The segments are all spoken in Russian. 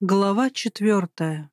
Глава четвертая.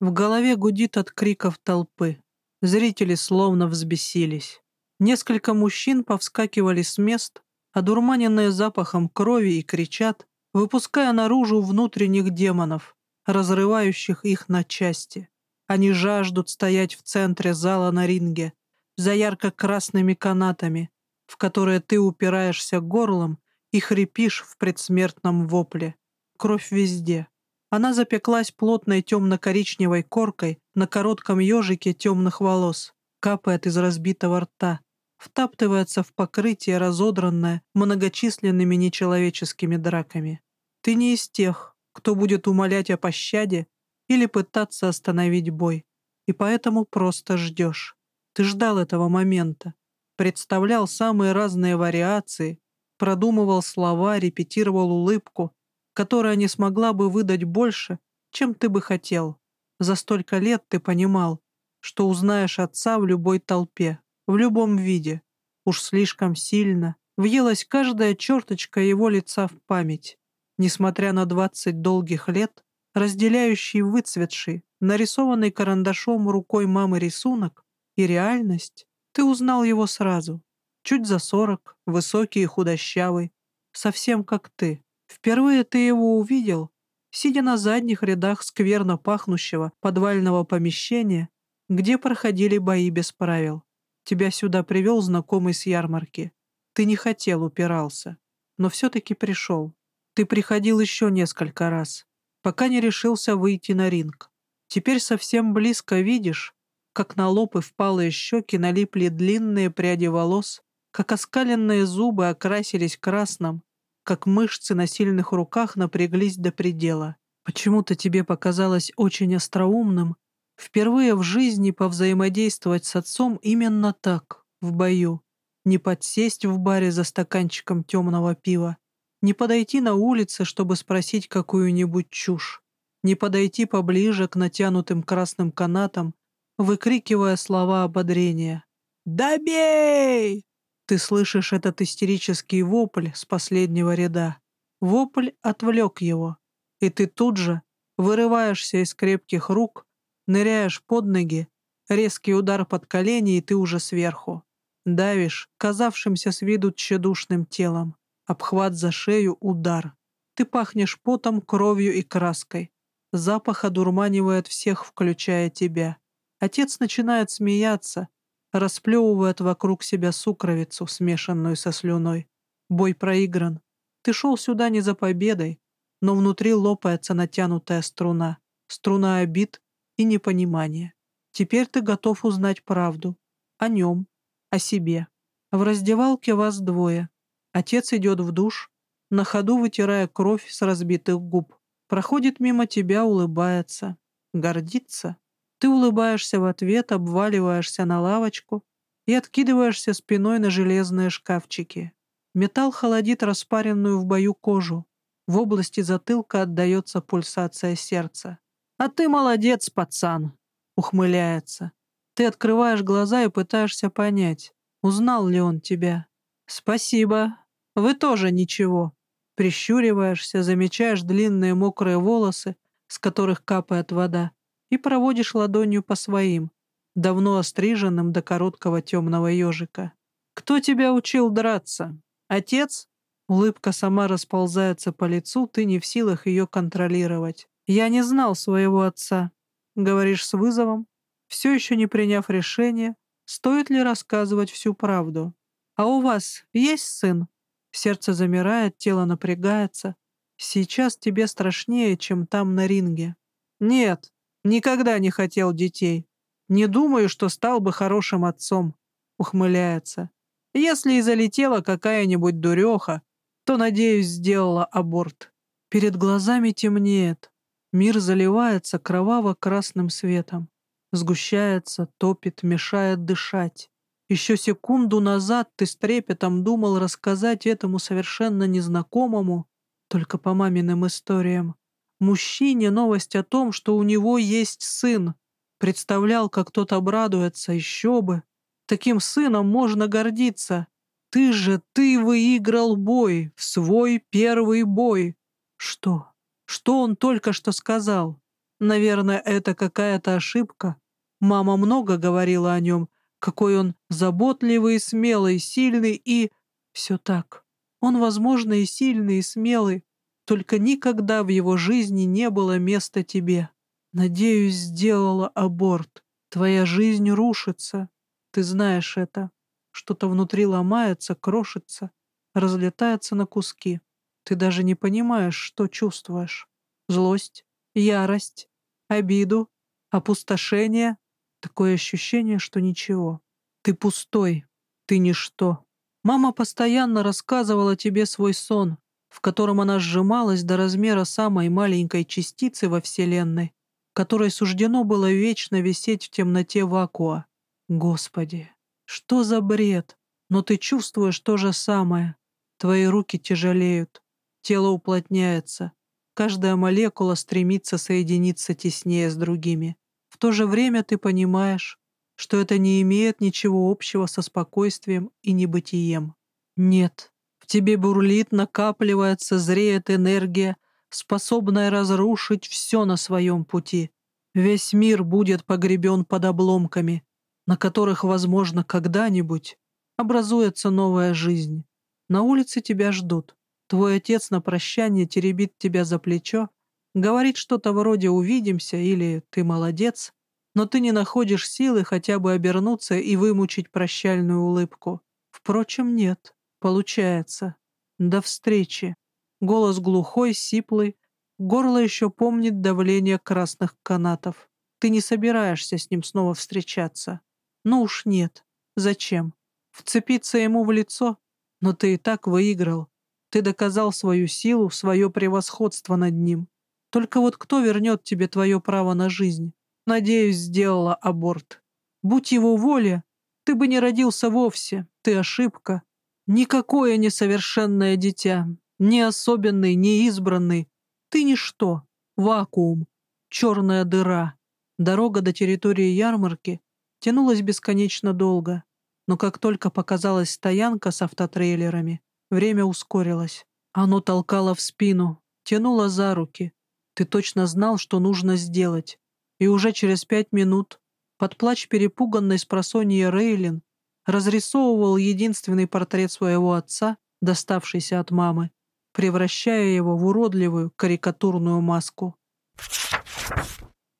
В голове гудит от криков толпы. Зрители словно взбесились. Несколько мужчин повскакивали с мест, одурманенные запахом крови, и кричат, выпуская наружу внутренних демонов, разрывающих их на части. Они жаждут стоять в центре зала на ринге, за ярко-красными канатами, в которые ты упираешься горлом и хрипишь в предсмертном вопле. Кровь везде она запеклась плотной темно-коричневой коркой на коротком ежике темных волос, капает из разбитого рта, втаптывается в покрытие, разодранное многочисленными нечеловеческими драками. Ты не из тех, кто будет умолять о пощаде или пытаться остановить бой, и поэтому просто ждешь. Ты ждал этого момента, представлял самые разные вариации, продумывал слова, репетировал улыбку, которая не смогла бы выдать больше, чем ты бы хотел. За столько лет ты понимал, что узнаешь отца в любой толпе, в любом виде. Уж слишком сильно въелась каждая черточка его лица в память. Несмотря на двадцать долгих лет, разделяющий выцветший, нарисованный карандашом рукой мамы рисунок и реальность, ты узнал его сразу. Чуть за сорок, высокий и худощавый, совсем как ты. Впервые ты его увидел, сидя на задних рядах скверно пахнущего подвального помещения, где проходили бои без правил. Тебя сюда привел знакомый с ярмарки. Ты не хотел, упирался, но все-таки пришел. Ты приходил еще несколько раз, пока не решился выйти на ринг. Теперь совсем близко видишь, как на лоб и впалые щеки налипли длинные пряди волос, как оскаленные зубы окрасились красным, как мышцы на сильных руках напряглись до предела. Почему-то тебе показалось очень остроумным впервые в жизни повзаимодействовать с отцом именно так, в бою. Не подсесть в баре за стаканчиком темного пива, не подойти на улице, чтобы спросить какую-нибудь чушь, не подойти поближе к натянутым красным канатам, выкрикивая слова ободрения. «Добей!» Ты слышишь этот истерический вопль с последнего ряда. Вопль отвлек его, и ты тут же вырываешься из крепких рук, ныряешь под ноги, резкий удар под колени, и ты уже сверху. Давишь, казавшимся с виду тщедушным телом. Обхват за шею, удар. Ты пахнешь потом, кровью и краской. Запах одурманивает всех, включая тебя. Отец начинает смеяться, расплевывает вокруг себя сукровицу, смешанную со слюной. Бой проигран. Ты шел сюда не за победой, но внутри лопается натянутая струна, струна обид и непонимания. Теперь ты готов узнать правду. О нем, о себе. В раздевалке вас двое. Отец идет в душ, на ходу вытирая кровь с разбитых губ. Проходит мимо тебя, улыбается. Гордится. Ты улыбаешься в ответ, обваливаешься на лавочку и откидываешься спиной на железные шкафчики. Металл холодит распаренную в бою кожу. В области затылка отдается пульсация сердца. «А ты молодец, пацан!» — ухмыляется. Ты открываешь глаза и пытаешься понять, узнал ли он тебя. «Спасибо. Вы тоже ничего». Прищуриваешься, замечаешь длинные мокрые волосы, с которых капает вода, и проводишь ладонью по своим, давно остриженным до короткого темного ежика. «Кто тебя учил драться? Отец?» Улыбка сама расползается по лицу, ты не в силах ее контролировать. «Я не знал своего отца», — говоришь с вызовом, все еще не приняв решение, стоит ли рассказывать всю правду. «А у вас есть сын?» Сердце замирает, тело напрягается. Сейчас тебе страшнее, чем там на ринге. «Нет», Никогда не хотел детей. Не думаю, что стал бы хорошим отцом», — ухмыляется. «Если и залетела какая-нибудь дуреха, то, надеюсь, сделала аборт. Перед глазами темнеет. Мир заливается кроваво-красным светом. Сгущается, топит, мешает дышать. Еще секунду назад ты с трепетом думал рассказать этому совершенно незнакомому, только по маминым историям, Мужчине новость о том, что у него есть сын. Представлял, как тот обрадуется, еще бы. Таким сыном можно гордиться. Ты же, ты выиграл бой, в свой первый бой. Что? Что он только что сказал? Наверное, это какая-то ошибка. Мама много говорила о нем, какой он заботливый, смелый, сильный и... Все так. Он, возможно, и сильный, и смелый, только никогда в его жизни не было места тебе. Надеюсь, сделала аборт. Твоя жизнь рушится. Ты знаешь это. Что-то внутри ломается, крошится, разлетается на куски. Ты даже не понимаешь, что чувствуешь. Злость, ярость, обиду, опустошение. Такое ощущение, что ничего. Ты пустой, ты ничто. Мама постоянно рассказывала тебе свой сон, в котором она сжималась до размера самой маленькой частицы во Вселенной, которой суждено было вечно висеть в темноте вакууа. Господи, что за бред? Но ты чувствуешь то же самое. Твои руки тяжелеют, тело уплотняется, каждая молекула стремится соединиться теснее с другими. В то же время ты понимаешь, что это не имеет ничего общего со спокойствием и небытием. Нет, в тебе бурлит, накапливается, зреет энергия, способная разрушить все на своем пути. Весь мир будет погребен под обломками, на которых, возможно, когда-нибудь образуется новая жизнь. На улице тебя ждут. Твой отец на прощание теребит тебя за плечо, говорит что-то вроде «увидимся» или «ты молодец», но ты не находишь силы хотя бы обернуться и вымучить прощальную улыбку. Впрочем, нет. Получается. До встречи. Голос глухой, сиплый. Горло еще помнит давление красных канатов. Ты не собираешься с ним снова встречаться. Ну уж нет. Зачем? Вцепиться ему в лицо? Но ты и так выиграл. Ты доказал свою силу, свое превосходство над ним. Только вот кто вернет тебе твое право на жизнь? Надеюсь, сделала аборт. Будь его воля, ты бы не родился вовсе. Ты ошибка. Никакое несовершенное дитя. Не особенный, не избранный. Ты ничто. Вакуум. Черная дыра. Дорога до территории ярмарки тянулась бесконечно долго. Но как только показалась стоянка с автотрейлерами, Время ускорилось. Оно толкало в спину, тянуло за руки. Ты точно знал, что нужно сделать. И уже через пять минут, под плач перепуганной с просонья Рейлин, разрисовывал единственный портрет своего отца, доставшийся от мамы, превращая его в уродливую карикатурную маску.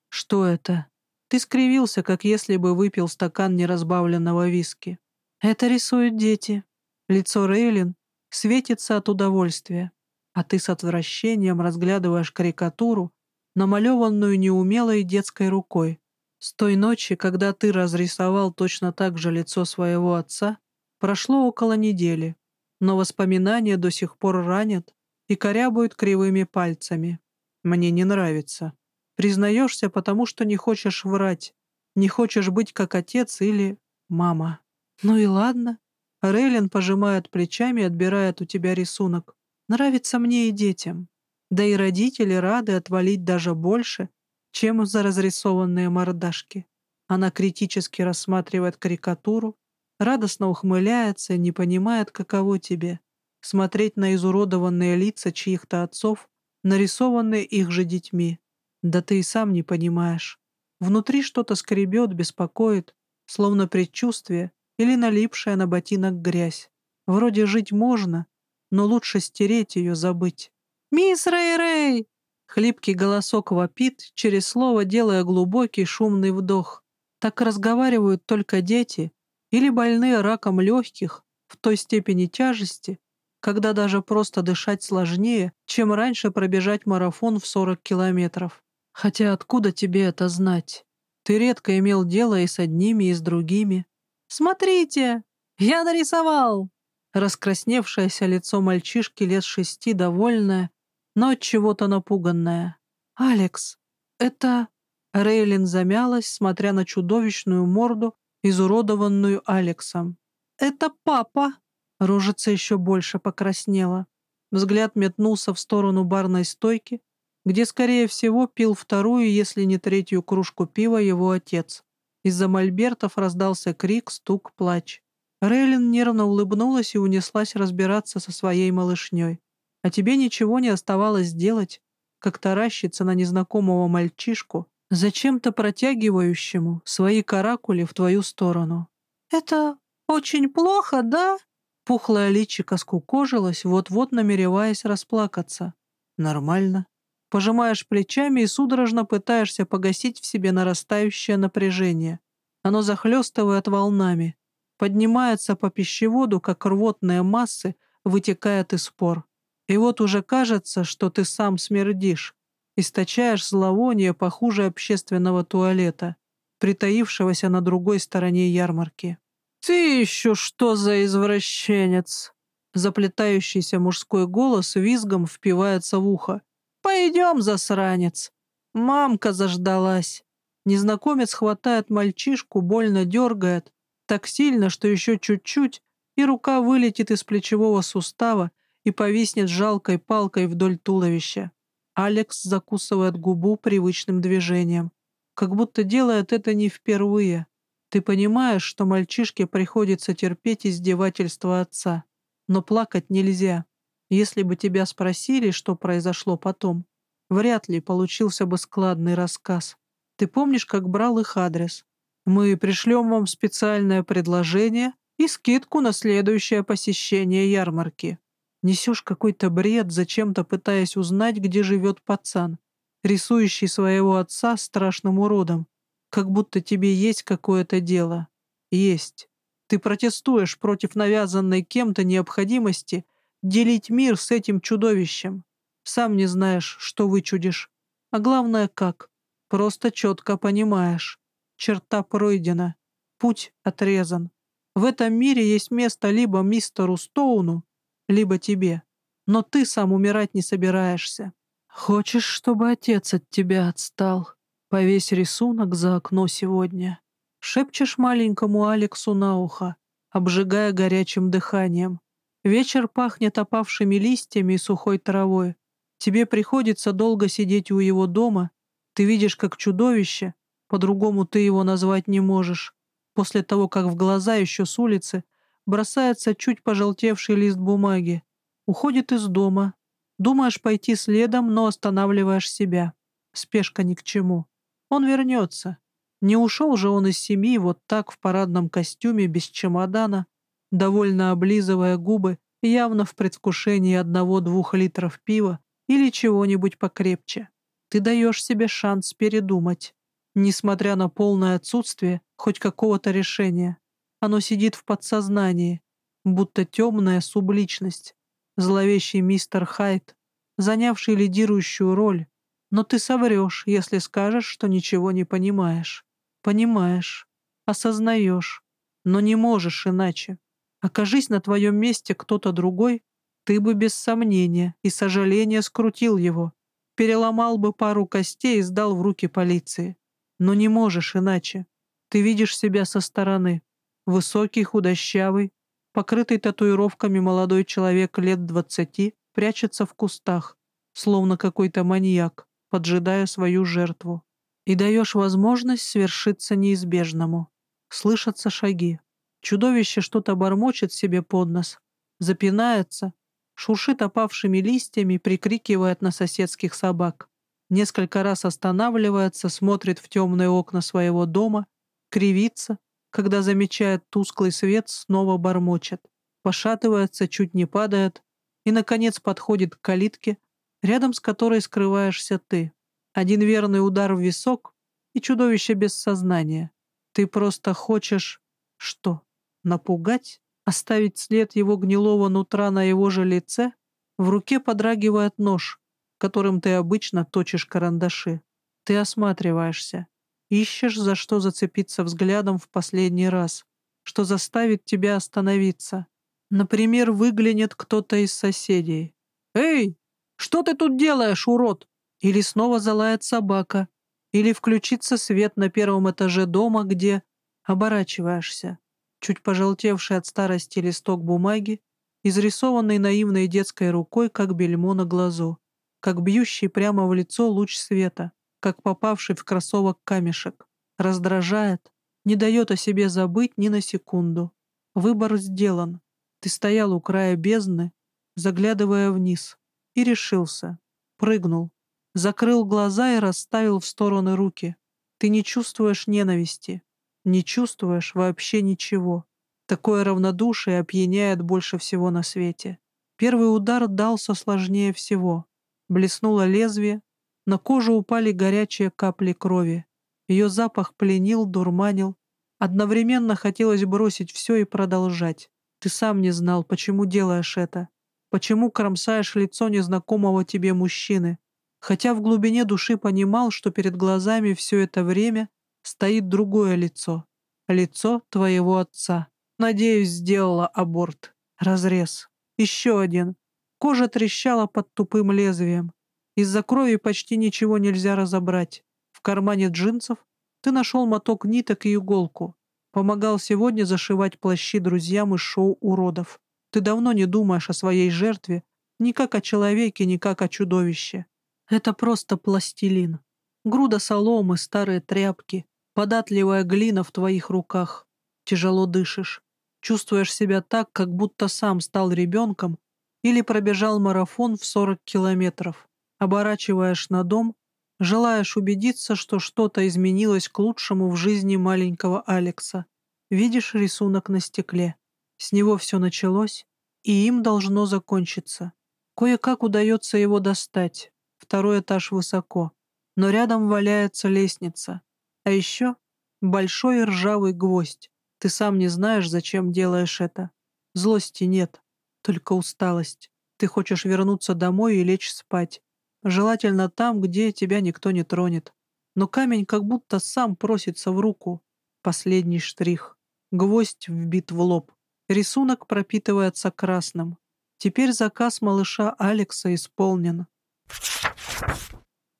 Что это? Ты скривился, как если бы выпил стакан неразбавленного виски. Это рисуют дети. Лицо Рейлин светится от удовольствия, а ты с отвращением разглядываешь карикатуру, намалеванную неумелой детской рукой. С той ночи, когда ты разрисовал точно так же лицо своего отца, прошло около недели, но воспоминания до сих пор ранят и корябают кривыми пальцами. Мне не нравится. Признаешься, потому что не хочешь врать, не хочешь быть как отец или мама. Ну и ладно, Рейлин пожимает плечами и отбирает у тебя рисунок. Нравится мне и детям. Да и родители рады отвалить даже больше, чем за разрисованные мордашки. Она критически рассматривает карикатуру, радостно ухмыляется не понимает, каково тебе. Смотреть на изуродованные лица чьих-то отцов, нарисованные их же детьми. Да ты и сам не понимаешь. Внутри что-то скребет, беспокоит, словно предчувствие, или налипшая на ботинок грязь. Вроде жить можно, но лучше стереть ее, забыть. «Мисс Рэй-Рэй!» Хлипкий голосок вопит, через слово делая глубокий шумный вдох. Так разговаривают только дети или больные раком легких в той степени тяжести, когда даже просто дышать сложнее, чем раньше пробежать марафон в 40 километров. Хотя откуда тебе это знать? Ты редко имел дело и с одними, и с другими. «Смотрите! Я нарисовал!» Раскрасневшееся лицо мальчишки лет шести довольное, но от чего-то напуганное. «Алекс, это...» Рейлин замялась, смотря на чудовищную морду, изуродованную Алексом. «Это папа!» Рожица еще больше покраснела. Взгляд метнулся в сторону барной стойки, где, скорее всего, пил вторую, если не третью кружку пива его отец. Из-за мольбертов раздался крик, стук, плач. Рейлин нервно улыбнулась и унеслась разбираться со своей малышней. А тебе ничего не оставалось делать, как таращится на незнакомого мальчишку, зачем-то протягивающему свои каракули в твою сторону. «Это очень плохо, да?» Пухлое личико скукожилось, вот-вот намереваясь расплакаться. «Нормально». Пожимаешь плечами и судорожно пытаешься погасить в себе нарастающее напряжение. Оно захлестывает волнами, поднимается по пищеводу, как рвотные массы, вытекает из спор. И вот уже кажется, что ты сам смердишь, источаешь зловоние похуже общественного туалета, притаившегося на другой стороне ярмарки. «Ты еще что за извращенец?» Заплетающийся мужской голос визгом впивается в ухо. «Пойдем, засранец!» Мамка заждалась. Незнакомец хватает мальчишку, больно дергает, так сильно, что еще чуть-чуть, и рука вылетит из плечевого сустава и повиснет жалкой палкой вдоль туловища. Алекс закусывает губу привычным движением, как будто делает это не впервые. Ты понимаешь, что мальчишке приходится терпеть издевательства отца, но плакать нельзя. Если бы тебя спросили, что произошло потом, вряд ли получился бы складный рассказ. Ты помнишь, как брал их адрес? Мы пришлем вам специальное предложение и скидку на следующее посещение ярмарки. Несешь какой-то бред, зачем-то пытаясь узнать, где живет пацан, рисующий своего отца страшным уродом, как будто тебе есть какое-то дело. Есть. Ты протестуешь против навязанной кем-то необходимости делить мир с этим чудовищем. Сам не знаешь, что вычудишь. А главное, как. Просто четко понимаешь. Черта пройдена. Путь отрезан. В этом мире есть место либо мистеру Стоуну, либо тебе. Но ты сам умирать не собираешься. Хочешь, чтобы отец от тебя отстал? Повесь рисунок за окно сегодня. Шепчешь маленькому Алексу на ухо, обжигая горячим дыханием. Вечер пахнет опавшими листьями и сухой травой. Тебе приходится долго сидеть у его дома. Ты видишь, как чудовище, по-другому ты его назвать не можешь. После того, как в глаза еще с улицы бросается чуть пожелтевший лист бумаги. Уходит из дома. Думаешь пойти следом, но останавливаешь себя. Спешка ни к чему. Он вернется. Не ушел же он из семьи вот так в парадном костюме, без чемодана, довольно облизывая губы, явно в предвкушении одного-двух литров пива или чего-нибудь покрепче. Ты даешь себе шанс передумать. Несмотря на полное отсутствие хоть какого-то решения. Оно сидит в подсознании, будто темная субличность, зловещий мистер Хайт, занявший лидирующую роль. Но ты соврешь, если скажешь, что ничего не понимаешь. Понимаешь, осознаешь, но не можешь иначе. Окажись на твоем месте кто-то другой, ты бы без сомнения и сожаления скрутил его, переломал бы пару костей и сдал в руки полиции. Но не можешь иначе. Ты видишь себя со стороны. Высокий, худощавый, покрытый татуировками молодой человек лет двадцати прячется в кустах, словно какой-то маньяк, поджидая свою жертву. И даешь возможность свершиться неизбежному. Слышатся шаги. Чудовище что-то бормочет себе под нос, запинается, шуршит опавшими листьями, прикрикивает на соседских собак. Несколько раз останавливается, смотрит в темные окна своего дома, кривится, когда замечает тусклый свет, снова бормочет, пошатывается, чуть не падает и, наконец, подходит к калитке, рядом с которой скрываешься ты. Один верный удар в висок, и чудовище без сознания. Ты просто хочешь... Что? Напугать? Оставить след его гнилого нутра на его же лице? В руке подрагивает нож, которым ты обычно точишь карандаши. Ты осматриваешься. Ищешь, за что зацепиться взглядом в последний раз, что заставит тебя остановиться. Например, выглянет кто-то из соседей. «Эй, что ты тут делаешь, урод?» Или снова залает собака. Или включится свет на первом этаже дома, где оборачиваешься. Чуть пожелтевший от старости листок бумаги, изрисованный наивной детской рукой, как бельмо на глазу, как бьющий прямо в лицо луч света как попавший в кроссовок камешек. Раздражает, не дает о себе забыть ни на секунду. Выбор сделан. Ты стоял у края бездны, заглядывая вниз, и решился. Прыгнул. закрыл глаза и расставил в стороны руки. Ты не чувствуешь ненависти, не чувствуешь вообще ничего. Такое равнодушие опьяняет больше всего на свете. Первый удар дался сложнее всего. Блеснуло лезвие, на кожу упали горячие капли крови. Ее запах пленил, дурманил. Одновременно хотелось бросить все и продолжать. Ты сам не знал, почему делаешь это. Почему кромсаешь лицо незнакомого тебе мужчины. Хотя в глубине души понимал, что перед глазами все это время стоит другое лицо. Лицо твоего отца. Надеюсь, сделала аборт. Разрез. Еще один. Кожа трещала под тупым лезвием. Из-за крови почти ничего нельзя разобрать. В кармане джинсов ты нашел моток ниток и иголку. Помогал сегодня зашивать плащи друзьям из шоу уродов. Ты давно не думаешь о своей жертве, ни как о человеке, ни как о чудовище. Это просто пластилин. Груда соломы, старые тряпки, податливая глина в твоих руках. Тяжело дышишь. Чувствуешь себя так, как будто сам стал ребенком или пробежал марафон в 40 километров оборачиваешь на дом, желаешь убедиться, что что-то изменилось к лучшему в жизни маленького Алекса. Видишь рисунок на стекле. С него все началось, и им должно закончиться. Кое-как удается его достать. Второй этаж высоко. Но рядом валяется лестница. А еще большой ржавый гвоздь. Ты сам не знаешь, зачем делаешь это. Злости нет, только усталость. Ты хочешь вернуться домой и лечь спать. Желательно там, где тебя никто не тронет. Но камень как будто сам просится в руку. Последний штрих. Гвоздь вбит в лоб. Рисунок пропитывается красным. Теперь заказ малыша Алекса исполнен.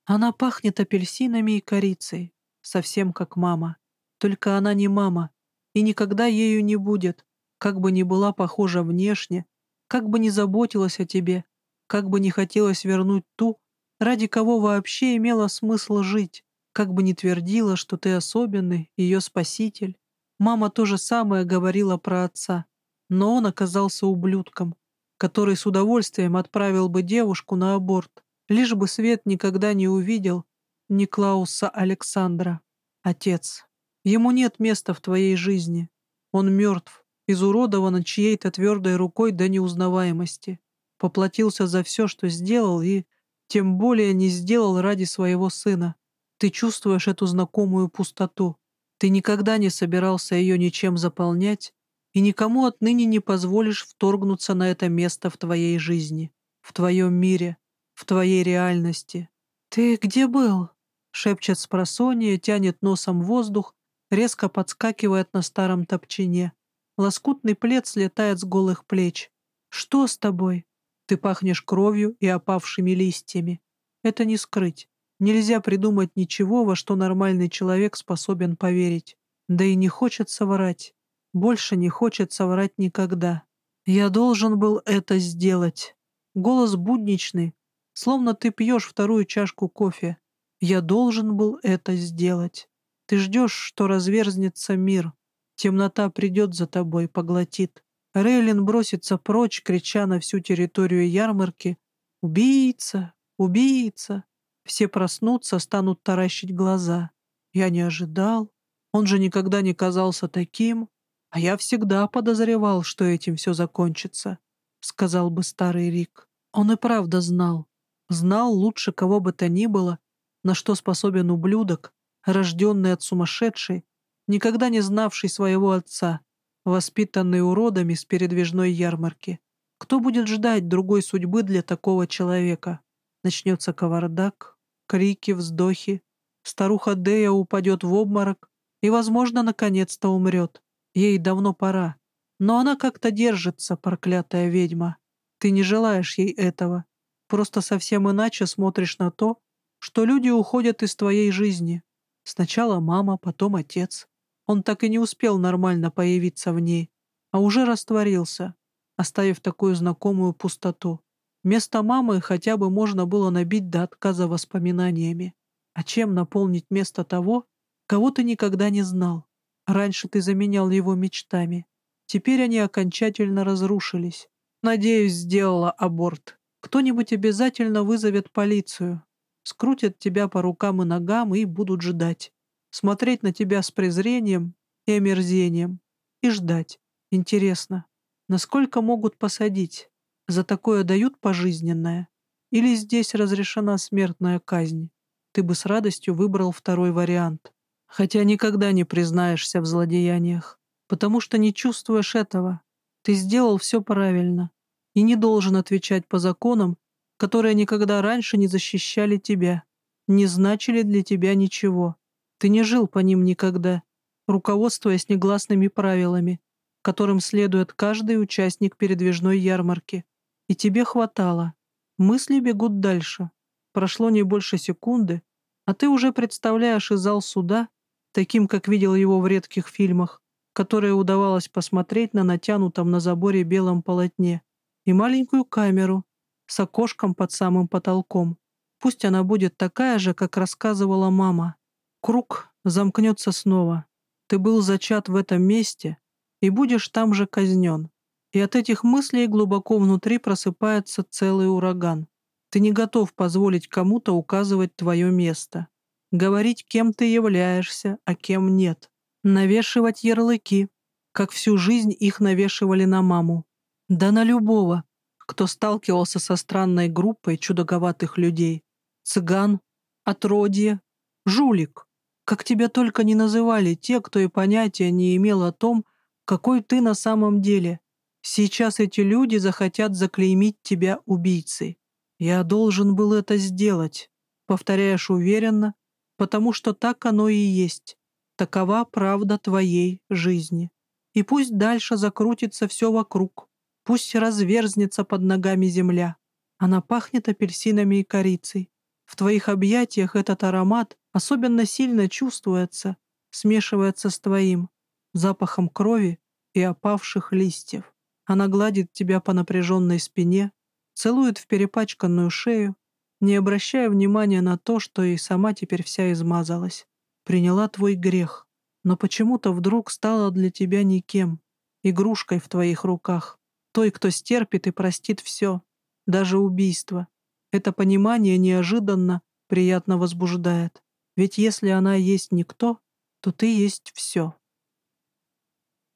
Она пахнет апельсинами и корицей, совсем как мама. Только она не мама и никогда ею не будет, как бы ни была похожа внешне, как бы ни заботилась о тебе, как бы не хотелось вернуть ту, ради кого вообще имело смысл жить, как бы ни твердила, что ты особенный, ее спаситель. Мама то же самое говорила про отца, но он оказался ублюдком, который с удовольствием отправил бы девушку на аборт, лишь бы Свет никогда не увидел Никлауса Александра. Отец. Ему нет места в твоей жизни. Он мертв, изуродован чьей-то твердой рукой до неузнаваемости. Поплатился за все, что сделал, и тем более не сделал ради своего сына. Ты чувствуешь эту знакомую пустоту. Ты никогда не собирался ее ничем заполнять и никому отныне не позволишь вторгнуться на это место в твоей жизни, в твоем мире, в твоей реальности. «Ты где был?» — шепчет с просонья, тянет носом воздух, резко подскакивает на старом топчине. Лоскутный плед слетает с голых плеч. «Что с тобой?» Ты пахнешь кровью и опавшими листьями. Это не скрыть. Нельзя придумать ничего, во что нормальный человек способен поверить. Да и не хочется врать. Больше не хочется врать никогда. Я должен был это сделать. Голос будничный, словно ты пьешь вторую чашку кофе. Я должен был это сделать. Ты ждешь, что разверзнется мир. Темнота придет за тобой, поглотит. Рейлин бросится прочь, крича на всю территорию ярмарки «Убийца! Убийца!». Все проснутся, станут таращить глаза. Я не ожидал. Он же никогда не казался таким. А я всегда подозревал, что этим все закончится, — сказал бы старый Рик. Он и правда знал. Знал лучше кого бы то ни было, на что способен ублюдок, рожденный от сумасшедшей, никогда не знавший своего отца, воспитанный уродами с передвижной ярмарки. Кто будет ждать другой судьбы для такого человека? Начнется кавардак, крики, вздохи. Старуха Дея упадет в обморок и, возможно, наконец-то умрет. Ей давно пора. Но она как-то держится, проклятая ведьма. Ты не желаешь ей этого. Просто совсем иначе смотришь на то, что люди уходят из твоей жизни. Сначала мама, потом отец. Он так и не успел нормально появиться в ней, а уже растворился, оставив такую знакомую пустоту. Место мамы хотя бы можно было набить до отказа воспоминаниями. А чем наполнить место того, кого ты никогда не знал? Раньше ты заменял его мечтами. Теперь они окончательно разрушились. Надеюсь, сделала аборт. Кто-нибудь обязательно вызовет полицию. скрутят тебя по рукам и ногам и будут ждать. Смотреть на тебя с презрением и омерзением. И ждать. Интересно, насколько могут посадить? За такое дают пожизненное? Или здесь разрешена смертная казнь? Ты бы с радостью выбрал второй вариант. Хотя никогда не признаешься в злодеяниях, потому что не чувствуешь этого. Ты сделал все правильно и не должен отвечать по законам, которые никогда раньше не защищали тебя, не значили для тебя ничего. Ты не жил по ним никогда, руководствуясь негласными правилами, которым следует каждый участник передвижной ярмарки. И тебе хватало. Мысли бегут дальше. Прошло не больше секунды, а ты уже представляешь и зал суда, таким, как видел его в редких фильмах, которые удавалось посмотреть на натянутом на заборе белом полотне, и маленькую камеру с окошком под самым потолком. Пусть она будет такая же, как рассказывала мама. Круг замкнется снова. Ты был зачат в этом месте и будешь там же казнен. И от этих мыслей глубоко внутри просыпается целый ураган. Ты не готов позволить кому-то указывать твое место. Говорить, кем ты являешься, а кем нет. Навешивать ярлыки, как всю жизнь их навешивали на маму. Да на любого, кто сталкивался со странной группой чудаковатых людей. Цыган, отродье, жулик. Как тебя только не называли те, кто и понятия не имел о том, какой ты на самом деле. Сейчас эти люди захотят заклеймить тебя убийцей. Я должен был это сделать, повторяешь уверенно, потому что так оно и есть. Такова правда твоей жизни. И пусть дальше закрутится все вокруг. Пусть разверзнется под ногами земля. Она пахнет апельсинами и корицей. В твоих объятиях этот аромат особенно сильно чувствуется, смешивается с твоим запахом крови и опавших листьев. Она гладит тебя по напряженной спине, целует в перепачканную шею, не обращая внимания на то, что и сама теперь вся измазалась. Приняла твой грех, но почему-то вдруг стала для тебя никем, игрушкой в твоих руках той, кто стерпит и простит все, даже убийство. Это понимание неожиданно приятно возбуждает. Ведь если она есть никто, то ты есть все.